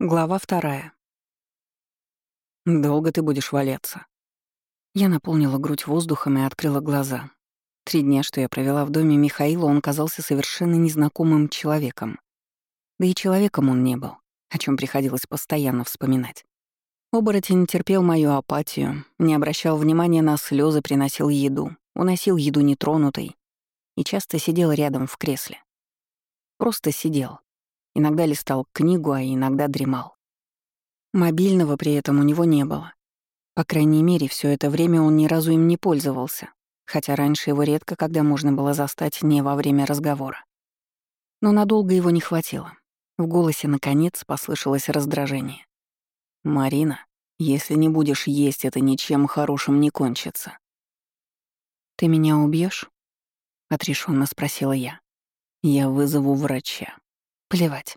Глава вторая. «Долго ты будешь валяться?» Я наполнила грудь воздухом и открыла глаза. Три дня, что я провела в доме Михаила, он казался совершенно незнакомым человеком. Да и человеком он не был, о чем приходилось постоянно вспоминать. Оборотень терпел мою апатию, не обращал внимания на слезы, приносил еду, уносил еду нетронутой и часто сидел рядом в кресле. Просто сидел, Иногда листал книгу, а иногда дремал. Мобильного при этом у него не было. По крайней мере, все это время он ни разу им не пользовался, хотя раньше его редко когда можно было застать не во время разговора. Но надолго его не хватило. В голосе, наконец, послышалось раздражение. «Марина, если не будешь есть, это ничем хорошим не кончится». «Ты меня убьешь? отрешенно спросила я. «Я вызову врача», Плевать.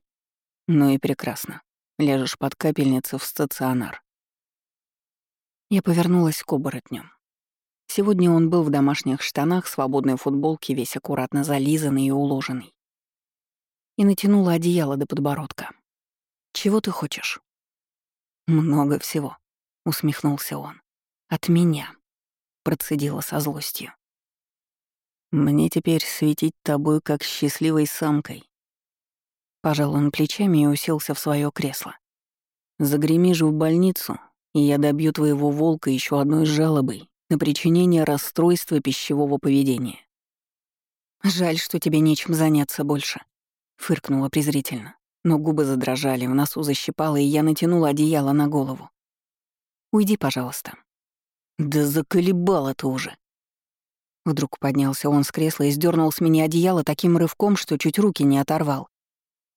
Ну и прекрасно. Ляжешь под капельницу в стационар. Я повернулась к оборотню. Сегодня он был в домашних штанах, свободной футболке, весь аккуратно зализанный и уложенный. И натянула одеяло до подбородка. «Чего ты хочешь?» «Много всего», — усмехнулся он. «От меня», — процедила со злостью. «Мне теперь светить тобой как счастливой самкой, Пожал он плечами и уселся в свое кресло. «Загремишь в больницу, и я добью твоего волка еще одной жалобой на причинение расстройства пищевого поведения». «Жаль, что тебе нечем заняться больше», — фыркнула презрительно. Но губы задрожали, в носу защипало, и я натянула одеяло на голову. «Уйди, пожалуйста». «Да заколебала ты уже!» Вдруг поднялся он с кресла и сдернул с меня одеяло таким рывком, что чуть руки не оторвал.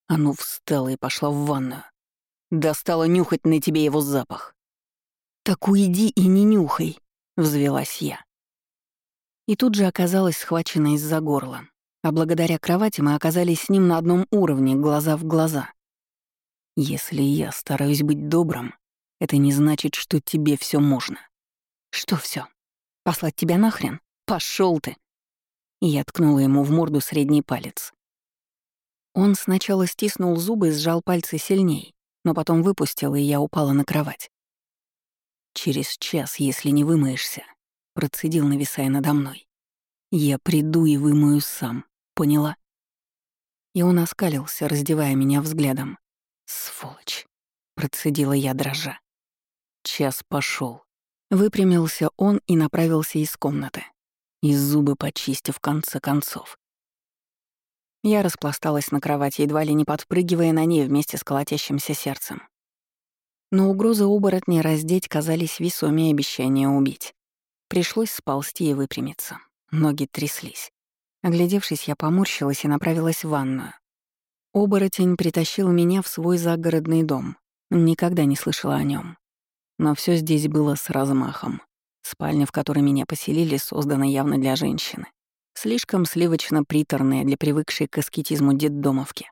Оно встала и пошла в ванную. Достала нюхать на тебе его запах. «Так уйди и не нюхай», — взвелась я. И тут же оказалась схвачена из-за горла. А благодаря кровати мы оказались с ним на одном уровне, глаза в глаза. Если я стараюсь быть добрым, это не значит, что тебе все можно. Что все? Послать тебя нахрен? Пошел ты! И я ткнула ему в морду средний палец. Он сначала стиснул зубы и сжал пальцы сильней, но потом выпустил, и я упала на кровать. «Через час, если не вымоешься», — процедил, нависая надо мной. «Я приду и вымою сам, поняла?» И он оскалился, раздевая меня взглядом. «Сволочь», — процедила я дрожа. Час пошел. Выпрямился он и направился из комнаты. И зубы почистив в конце концов. Я распласталась на кровати, едва ли не подпрыгивая на ней вместе с колотящимся сердцем. Но угрозы оборотней раздеть казались весомее обещания убить. Пришлось сползти и выпрямиться. Ноги тряслись. Оглядевшись, я поморщилась и направилась в ванную. Оборотень притащил меня в свой загородный дом. Никогда не слышала о нем. Но все здесь было с размахом. Спальня, в которой меня поселили, создана явно для женщины. Слишком сливочно-приторная для привыкшей к аскетизму детдомовки.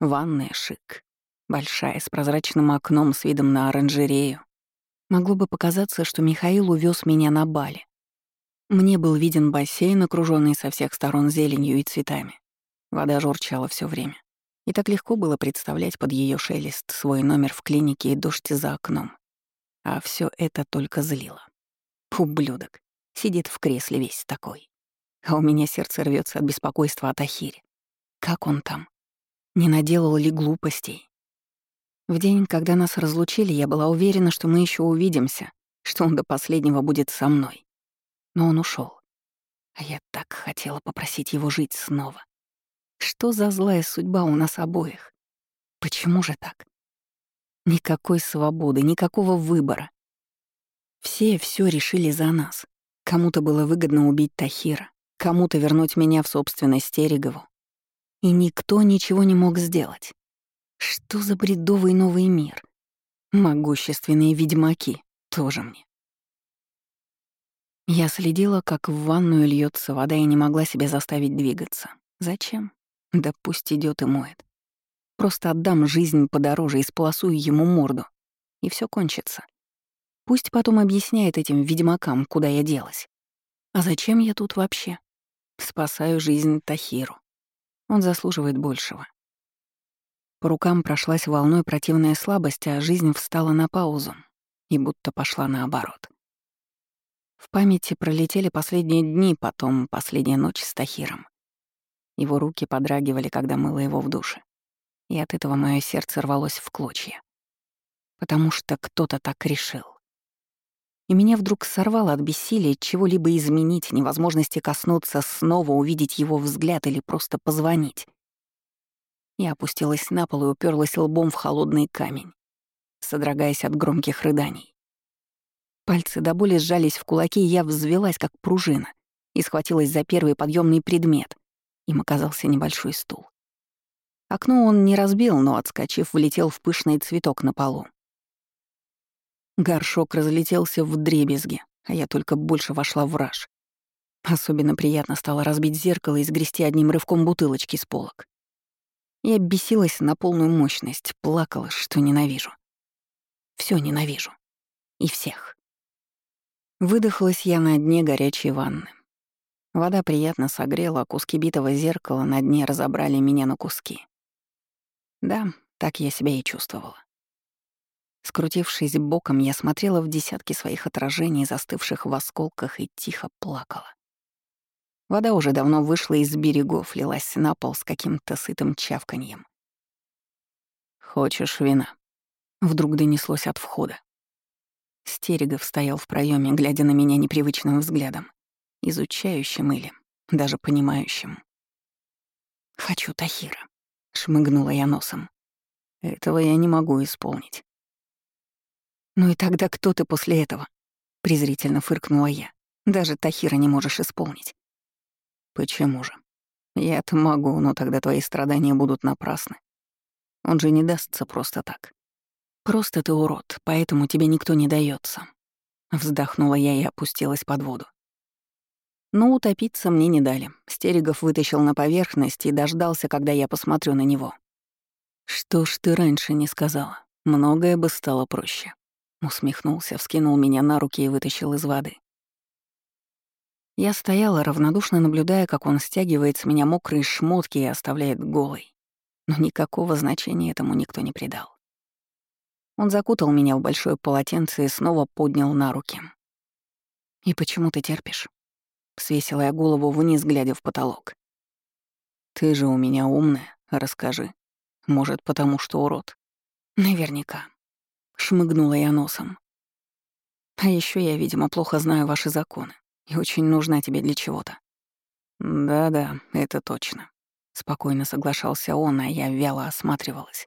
Ванная шик. Большая, с прозрачным окном с видом на оранжерею. Могло бы показаться, что Михаил увез меня на Бали. Мне был виден бассейн, окруженный со всех сторон зеленью и цветами. Вода журчала все время. И так легко было представлять под ее шелест свой номер в клинике и дождь за окном. А все это только злило. Ублюдок. Сидит в кресле весь такой. А у меня сердце рвется от беспокойства о Тахире. Как он там? Не наделал ли глупостей? В день, когда нас разлучили, я была уверена, что мы еще увидимся, что он до последнего будет со мной. Но он ушел. А я так хотела попросить его жить снова. Что за злая судьба у нас обоих? Почему же так? Никакой свободы, никакого выбора. Все все решили за нас. Кому-то было выгодно убить Тахира, кому-то вернуть меня в собственность Стерегову. И никто ничего не мог сделать. Что за бредовый новый мир? Могущественные ведьмаки тоже мне. Я следила, как в ванную льется вода и не могла себя заставить двигаться. Зачем? Да пусть идет и моет. Просто отдам жизнь подороже и сполосую ему морду. И все кончится. Пусть потом объясняет этим ведьмакам, куда я делась. А зачем я тут вообще? Спасаю жизнь Тахиру. Он заслуживает большего. По рукам прошлась волной противная слабость, а жизнь встала на паузу и будто пошла наоборот. В памяти пролетели последние дни, потом последняя ночь с Тахиром. Его руки подрагивали, когда мыло его в душе. И от этого мое сердце рвалось в клочья. Потому что кто-то так решил. И меня вдруг сорвало от бессилия чего-либо изменить, невозможности коснуться, снова увидеть его взгляд или просто позвонить. Я опустилась на пол и уперлась лбом в холодный камень, содрогаясь от громких рыданий. Пальцы до боли сжались в кулаки, и я взвелась, как пружина, и схватилась за первый подъемный предмет. Им оказался небольшой стул. Окно он не разбил, но, отскочив, влетел в пышный цветок на полу. Горшок разлетелся в дребезги, а я только больше вошла в раж. Особенно приятно стало разбить зеркало и сгрести одним рывком бутылочки с полок. Я бесилась на полную мощность, плакала, что ненавижу. Все ненавижу. И всех. Выдохлась я на дне горячей ванны. Вода приятно согрела, а куски битого зеркала на дне разобрали меня на куски. Да, так я себя и чувствовала. Скрутившись боком, я смотрела в десятки своих отражений, застывших в осколках, и тихо плакала. Вода уже давно вышла из берегов, лилась на пол с каким-то сытым чавканьем. «Хочешь вина?» Вдруг донеслось от входа. Стерегов стоял в проеме, глядя на меня непривычным взглядом, изучающим или даже понимающим. «Хочу Тахира», — шмыгнула я носом. «Этого я не могу исполнить». «Ну и тогда кто ты после этого?» — презрительно фыркнула я. «Даже Тахира не можешь исполнить». Почему же? Я-то могу, но тогда твои страдания будут напрасны. Он же не дастся просто так. Просто ты урод, поэтому тебе никто не дается. Вздохнула я и опустилась под воду. Но утопиться мне не дали. Стерегов вытащил на поверхность и дождался, когда я посмотрю на него. «Что ж ты раньше не сказала? Многое бы стало проще». Усмехнулся, вскинул меня на руки и вытащил из воды. Я стояла, равнодушно наблюдая, как он стягивает с меня мокрые шмотки и оставляет голой. Но никакого значения этому никто не придал. Он закутал меня в большое полотенце и снова поднял на руки. «И почему ты терпишь?» Свесила я голову вниз, глядя в потолок. «Ты же у меня умная, расскажи. Может, потому что урод?» «Наверняка». Шмыгнула я носом. «А еще я, видимо, плохо знаю ваши законы и очень нужна тебе для чего-то». «Да-да, это точно», — спокойно соглашался он, а я вяло осматривалась.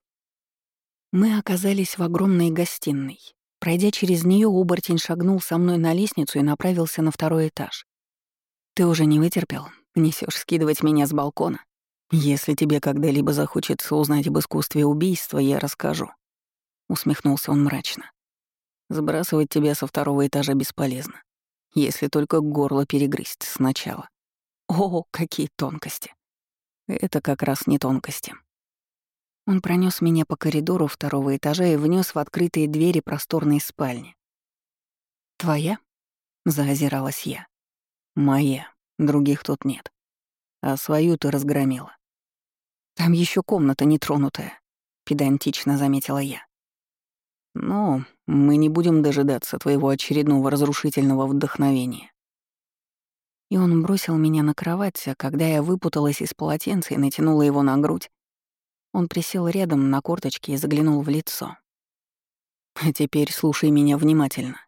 Мы оказались в огромной гостиной. Пройдя через нее, оборотень шагнул со мной на лестницу и направился на второй этаж. «Ты уже не вытерпел? Несешь скидывать меня с балкона? Если тебе когда-либо захочется узнать об искусстве убийства, я расскажу». Усмехнулся он мрачно. «Сбрасывать тебя со второго этажа бесполезно если только горло перегрызть сначала. О, какие тонкости. Это как раз не тонкости. Он пронес меня по коридору второго этажа и внес в открытые двери просторной спальни. «Твоя?» — заозиралась я. «Моя. Других тут нет. А свою ты разгромила. Там еще комната нетронутая», — педантично заметила я. «Ну, мы не будем дожидаться твоего очередного разрушительного вдохновения. И он бросил меня на кровать, а когда я выпуталась из полотенца и натянула его на грудь, он присел рядом на корточке и заглянул в лицо. «А теперь слушай меня внимательно.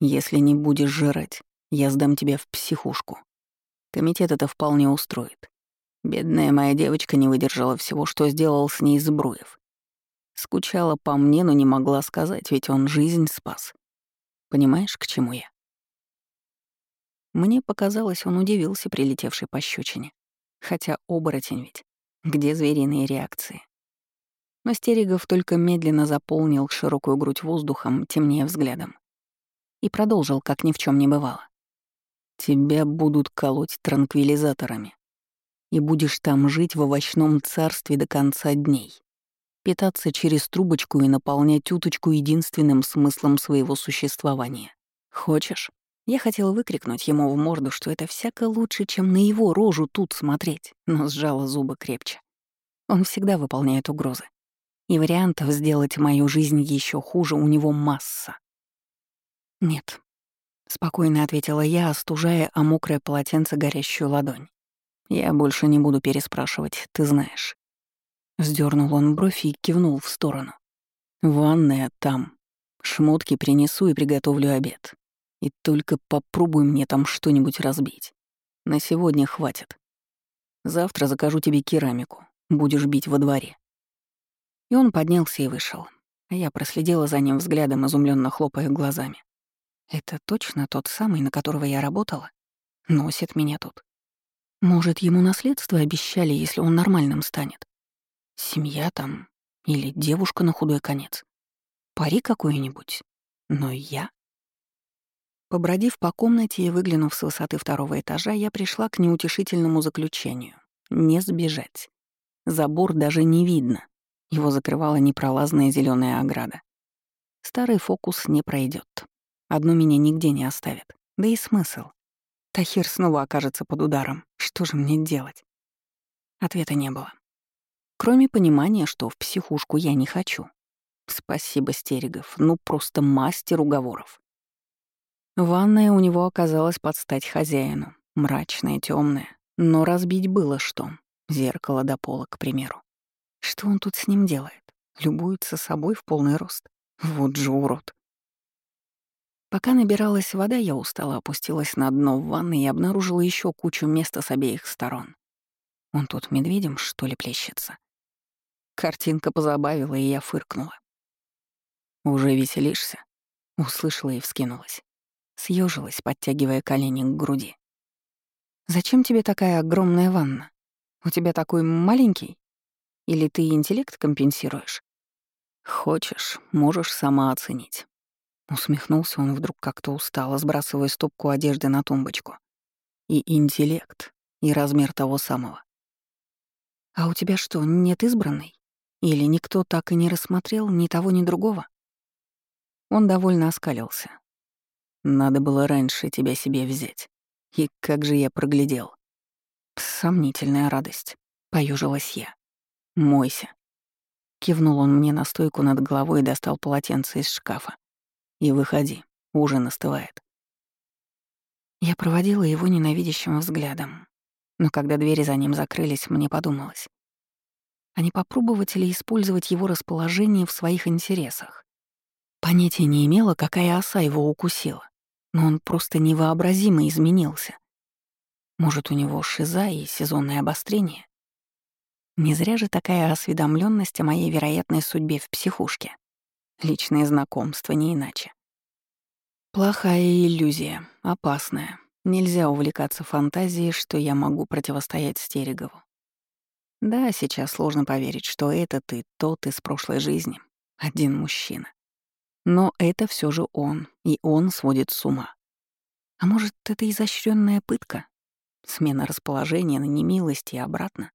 Если не будешь жрать, я сдам тебя в психушку. Комитет это вполне устроит. Бедная моя девочка не выдержала всего, что сделал с ней Збруев. Скучала по мне, но не могла сказать, ведь он жизнь спас. Понимаешь, к чему я? Мне показалось, он удивился прилетевшей пощечине. Хотя оборотень ведь. Где звериные реакции? Но Стерегов только медленно заполнил широкую грудь воздухом, темнее взглядом. И продолжил, как ни в чем не бывало. «Тебя будут колоть транквилизаторами. И будешь там жить в овощном царстве до конца дней питаться через трубочку и наполнять уточку единственным смыслом своего существования. Хочешь? Я хотела выкрикнуть ему в морду, что это всяко лучше, чем на его рожу тут смотреть, но сжала зубы крепче. Он всегда выполняет угрозы. И вариантов сделать мою жизнь еще хуже у него масса. «Нет», — спокойно ответила я, остужая о мокрое полотенце горящую ладонь. «Я больше не буду переспрашивать, ты знаешь». Вздернул он бровь и кивнул в сторону. «Ванная там. Шмотки принесу и приготовлю обед. И только попробуй мне там что-нибудь разбить. На сегодня хватит. Завтра закажу тебе керамику. Будешь бить во дворе». И он поднялся и вышел. А я проследила за ним взглядом, изумленно хлопая глазами. Это точно тот самый, на которого я работала? Носит меня тут. Может, ему наследство обещали, если он нормальным станет? Семья там или девушка на худой конец? Пари какой-нибудь. Но я... Побродив по комнате и выглянув с высоты второго этажа, я пришла к неутешительному заключению. Не сбежать. Забор даже не видно. Его закрывала непролазная зеленая ограда. Старый фокус не пройдет. Одну меня нигде не оставят. Да и смысл. Тахир снова окажется под ударом. Что же мне делать? Ответа не было. Кроме понимания, что в психушку я не хочу. Спасибо, Стерегов, ну просто мастер уговоров. Ванная у него оказалась под стать хозяину. Мрачная, темная, но разбить было что. Зеркало до пола, к примеру. Что он тут с ним делает? Любуется собой в полный рост. Вот же урод. Пока набиралась вода, я устало опустилась на дно в ванной и обнаружила еще кучу места с обеих сторон. Он тут медведем, что ли, плещется? Картинка позабавила, и я фыркнула. «Уже веселишься?» — услышала и вскинулась. Съежилась, подтягивая колени к груди. «Зачем тебе такая огромная ванна? У тебя такой маленький? Или ты интеллект компенсируешь?» «Хочешь, можешь сама оценить». Усмехнулся он вдруг как-то устало, сбрасывая стопку одежды на тумбочку. И интеллект, и размер того самого. «А у тебя что, нет избранной? Или никто так и не рассмотрел ни того, ни другого?» Он довольно оскалился. «Надо было раньше тебя себе взять. И как же я проглядел». «Сомнительная радость», — поюжилась я. «Мойся». Кивнул он мне на стойку над головой и достал полотенце из шкафа. И выходи, ужин остывает. Я проводила его ненавидящим взглядом. Но когда двери за ним закрылись, мне подумалось. А не попробовать ли использовать его расположение в своих интересах? Понятия не имела, какая оса его укусила, но он просто невообразимо изменился. Может, у него шиза и сезонное обострение? Не зря же такая осведомленность о моей вероятной судьбе в психушке. Личные знакомства, не иначе. Плохая иллюзия, опасная. Нельзя увлекаться фантазией, что я могу противостоять Стерегову. Да, сейчас сложно поверить, что это ты тот из прошлой жизни, один мужчина. Но это все же он, и он сводит с ума. А может, это изощренная пытка? Смена расположения на немилость и обратно?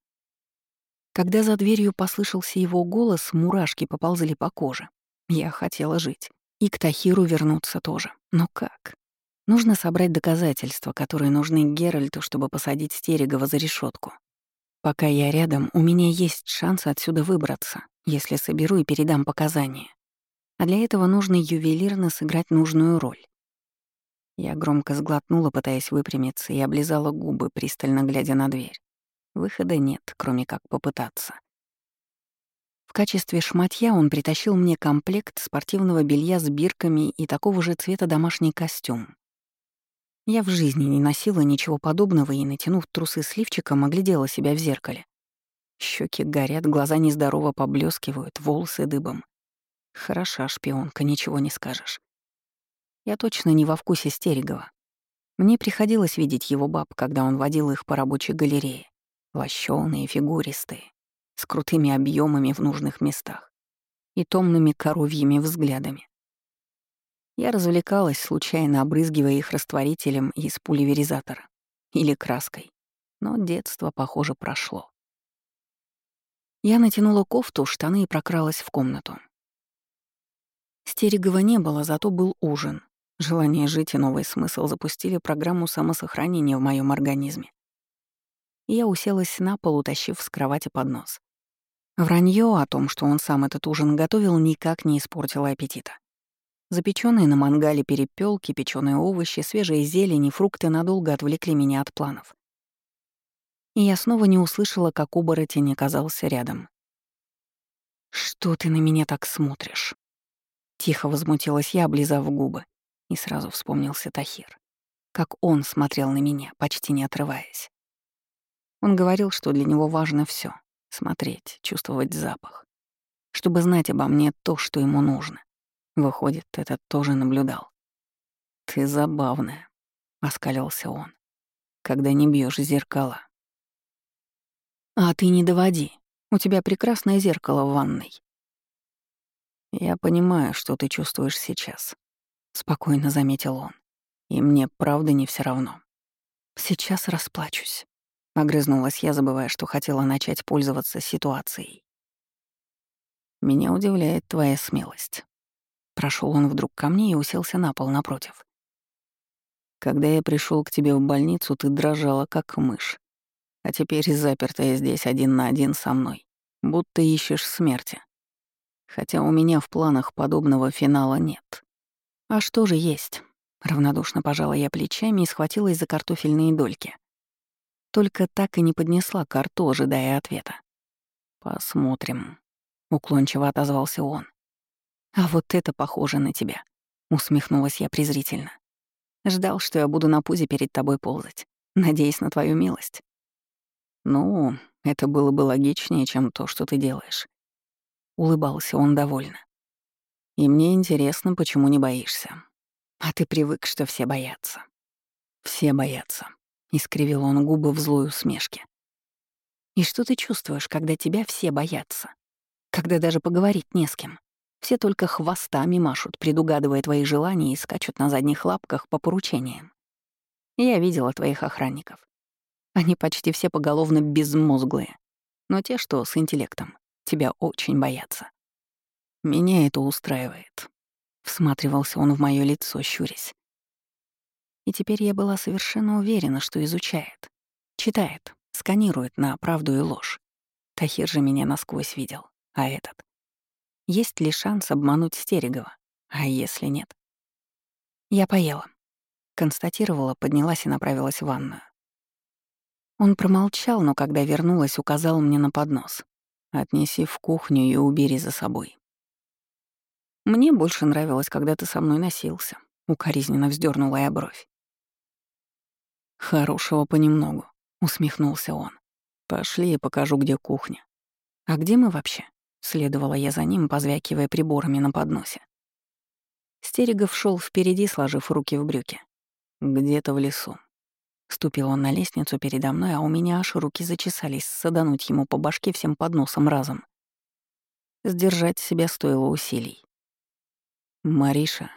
Когда за дверью послышался его голос, мурашки поползли по коже. Я хотела жить. И к Тахиру вернуться тоже. Но как? Нужно собрать доказательства, которые нужны Геральту, чтобы посадить Стерегова за решетку. Пока я рядом, у меня есть шанс отсюда выбраться, если соберу и передам показания. А для этого нужно ювелирно сыграть нужную роль. Я громко сглотнула, пытаясь выпрямиться, и облизала губы, пристально глядя на дверь. Выхода нет, кроме как попытаться. В качестве шматья он притащил мне комплект спортивного белья с бирками и такого же цвета домашний костюм. Я в жизни не носила ничего подобного и, натянув трусы с лифчиком, оглядела себя в зеркале. Щеки горят, глаза нездорово поблескивают, волосы дыбом. Хороша шпионка, ничего не скажешь. Я точно не во вкусе Стерегова. Мне приходилось видеть его баб, когда он водил их по рабочей галерее. Лощёные, фигуристые, с крутыми объемами в нужных местах и томными коровьими взглядами. Я развлекалась, случайно обрызгивая их растворителем из пульверизатора или краской, но детство, похоже, прошло. Я натянула кофту, штаны и прокралась в комнату. Стерегова не было, зато был ужин. Желание жить и новый смысл запустили программу самосохранения в моем организме. Я уселась на пол, утащив с кровати поднос. Вранье о том, что он сам этот ужин готовил, никак не испортило аппетита. Запеченные на мангале перепелки, печеные овощи, свежие зелени, фрукты надолго отвлекли меня от планов. И я снова не услышала, как оборотень оказался рядом. «Что ты на меня так смотришь?» Тихо возмутилась я, облизав губы, и сразу вспомнился Тахир. Как он смотрел на меня, почти не отрываясь. Он говорил, что для него важно все: смотреть, чувствовать запах. Чтобы знать обо мне то, что ему нужно. Выходит, этот тоже наблюдал. «Ты забавная», — оскалился он, — «когда не бьешь зеркала». «А ты не доводи. У тебя прекрасное зеркало в ванной». «Я понимаю, что ты чувствуешь сейчас», — спокойно заметил он. «И мне правда не все равно». «Сейчас расплачусь», — огрызнулась я, забывая, что хотела начать пользоваться ситуацией. «Меня удивляет твоя смелость». Прошел он вдруг ко мне и уселся на пол напротив. «Когда я пришел к тебе в больницу, ты дрожала, как мышь. А теперь запертая здесь один на один со мной, будто ищешь смерти. Хотя у меня в планах подобного финала нет. А что же есть? Равнодушно пожала я плечами и схватилась за картофельные дольки. Только так и не поднесла к рту, ожидая ответа. «Посмотрим», — уклончиво отозвался он. «А вот это похоже на тебя», — усмехнулась я презрительно. «Ждал, что я буду на пузе перед тобой ползать, надеясь на твою милость». «Ну, это было бы логичнее, чем то, что ты делаешь. Улыбался он довольно. И мне интересно, почему не боишься. А ты привык, что все боятся. Все боятся. Искривил он губы в злой усмешке. И что ты чувствуешь, когда тебя все боятся? Когда даже поговорить не с кем? Все только хвостами машут, предугадывая твои желания и скачут на задних лапках по поручениям. Я видела твоих охранников. Они почти все поголовно безмозглые, но те, что с интеллектом. Тебя очень боятся. Меня это устраивает. Всматривался он в мое лицо, щурясь. И теперь я была совершенно уверена, что изучает, читает, сканирует на правду и ложь. Тахир же меня насквозь видел, а этот? Есть ли шанс обмануть Стерегова? А если нет? Я поела. Констатировала, поднялась и направилась в ванную. Он промолчал, но когда вернулась, указал мне на поднос. Отнеси в кухню и убери за собой. Мне больше нравилось, когда ты со мной носился. Укоризненно вздернула я бровь. Хорошего понемногу, усмехнулся он. Пошли, я покажу, где кухня. А где мы вообще? Следовала я за ним, позвякивая приборами на подносе. Стерегов шел впереди, сложив руки в брюки. Где-то в лесу. Ступил он на лестницу передо мной, а у меня аж руки зачесались садануть ему по башке всем подносом разом. Сдержать себя стоило усилий. «Мариша,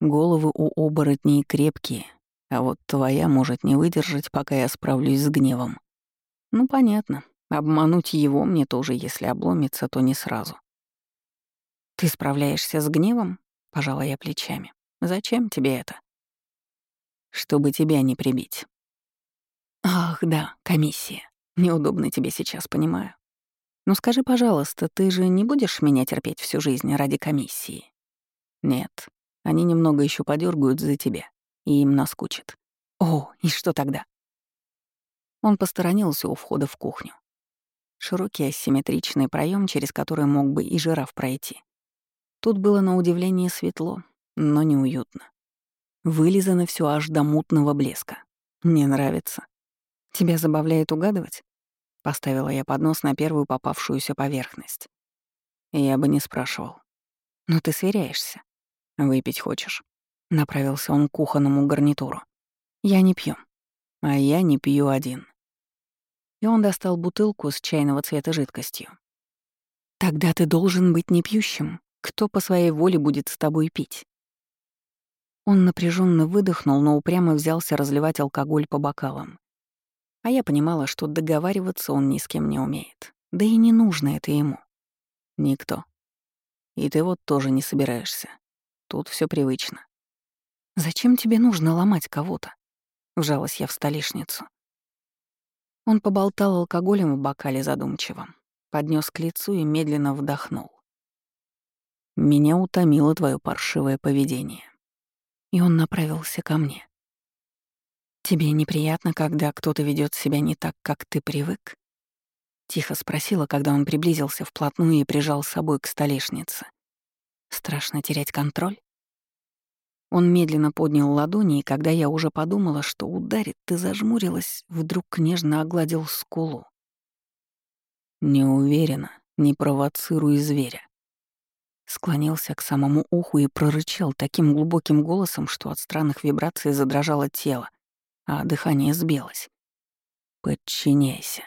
головы у оборотней крепкие, а вот твоя может не выдержать, пока я справлюсь с гневом. Ну, понятно, обмануть его мне тоже, если обломится, то не сразу. «Ты справляешься с гневом?» — пожала я плечами. «Зачем тебе это?» чтобы тебя не прибить. Ах, да, комиссия. Неудобно тебе сейчас, понимаю. Но скажи, пожалуйста, ты же не будешь меня терпеть всю жизнь ради комиссии? Нет, они немного еще подергают за тебя, и им наскучит. О, и что тогда? Он посторонился у входа в кухню. Широкий асимметричный проем, через который мог бы и жираф пройти. Тут было на удивление светло, но неуютно. Вылизано все аж до мутного блеска. Мне нравится. Тебя забавляет угадывать? Поставила я поднос на первую попавшуюся поверхность. Я бы не спрашивал. Но ты сверяешься. Выпить хочешь? Направился он к кухонному гарнитуру. Я не пью. А я не пью один. И он достал бутылку с чайного цвета жидкостью. Тогда ты должен быть непьющим. Кто по своей воле будет с тобой пить? Он напряженно выдохнул, но упрямо взялся разливать алкоголь по бокалам. А я понимала, что договариваться он ни с кем не умеет. Да и не нужно это ему. Никто. И ты вот тоже не собираешься. Тут все привычно. Зачем тебе нужно ломать кого-то? Вжалась я в столешницу. Он поболтал алкоголем в бокале задумчиво. поднес к лицу и медленно вдохнул. «Меня утомило твое паршивое поведение». И он направился ко мне. «Тебе неприятно, когда кто-то ведет себя не так, как ты привык?» Тихо спросила, когда он приблизился вплотную и прижал с собой к столешнице. «Страшно терять контроль?» Он медленно поднял ладони, и когда я уже подумала, что ударит, ты зажмурилась, вдруг нежно огладил скулу. «Не уверена, не провоцируй зверя». Склонился к самому уху и прорычал таким глубоким голосом, что от странных вибраций задрожало тело, а дыхание сбилось. «Подчиняйся».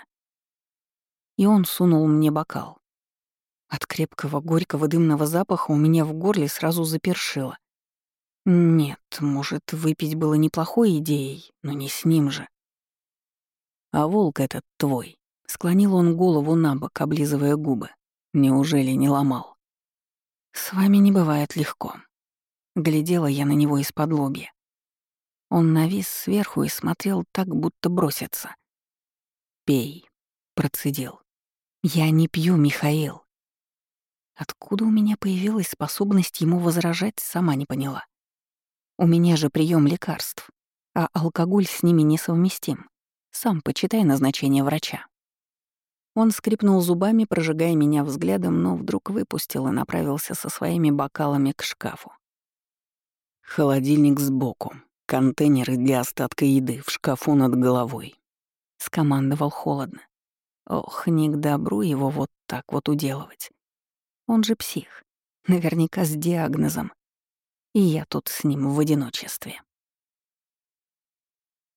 И он сунул мне бокал. От крепкого горького дымного запаха у меня в горле сразу запершило. Нет, может, выпить было неплохой идеей, но не с ним же. А волк этот твой. Склонил он голову на бок, облизывая губы. Неужели не ломал? С вами не бывает легко. Глядела я на него из-под лобья. Он навис сверху и смотрел так, будто бросится. «Пей», — процедил. «Я не пью, Михаил». Откуда у меня появилась способность ему возражать, сама не поняла. У меня же прием лекарств, а алкоголь с ними несовместим. Сам почитай назначение врача. Он скрипнул зубами, прожигая меня взглядом, но вдруг выпустил и направился со своими бокалами к шкафу. Холодильник сбоку, контейнеры для остатка еды в шкафу над головой. Скомандовал холодно. Ох, не к добру его вот так вот уделывать. Он же псих. Наверняка с диагнозом и я тут с ним в одиночестве.